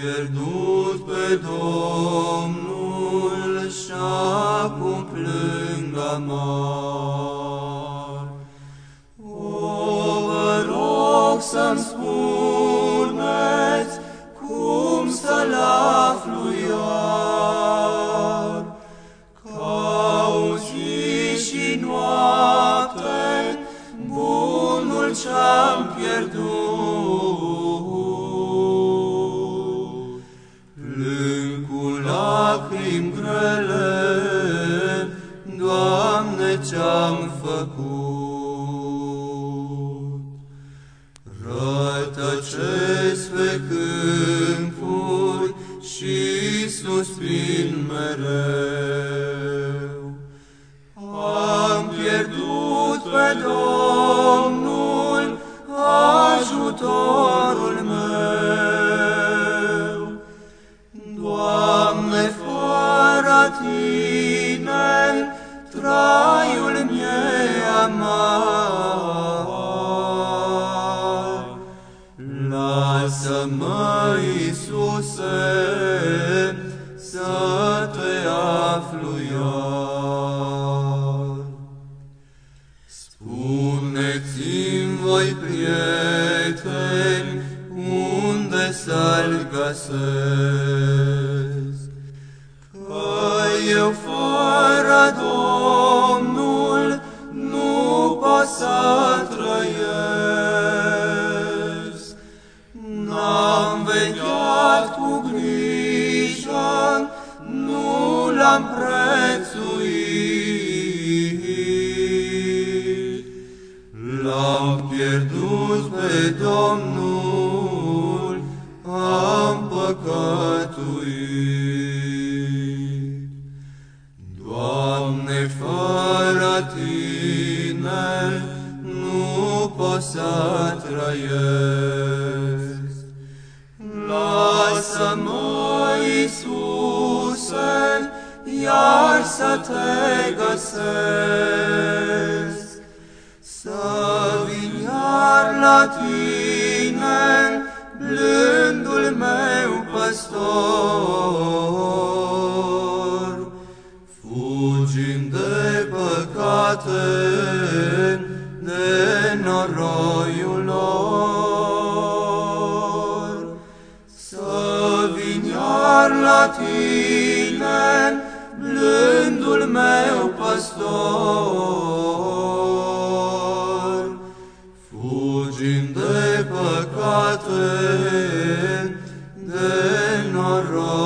pierdut pe Domnul și acum plâng amar. O, vă rog să-mi spuneți cum să-L aflu iar, ca o zi și noapte bunul ce-am pierdut. Ce-am făcut. Rătăcesc pe câmpuri și suspin mereu. Am pierdut pe Domnul, Lasă-mă, Iisuse, să te aflu iar. Spuneți-mi voi, prieteni, unde să-L găsesc. Că eu fără Domnul nullam prețuit. L-am pierdut pe Domnul, am păcătuit. Doamne, fără Tine nu pot să trăiesc. Lasă-mă, Iisus, doar să te găsesc, să vin iar la tine, blândul meu păstor. Fugim de păcate, de noroc, patre de noroi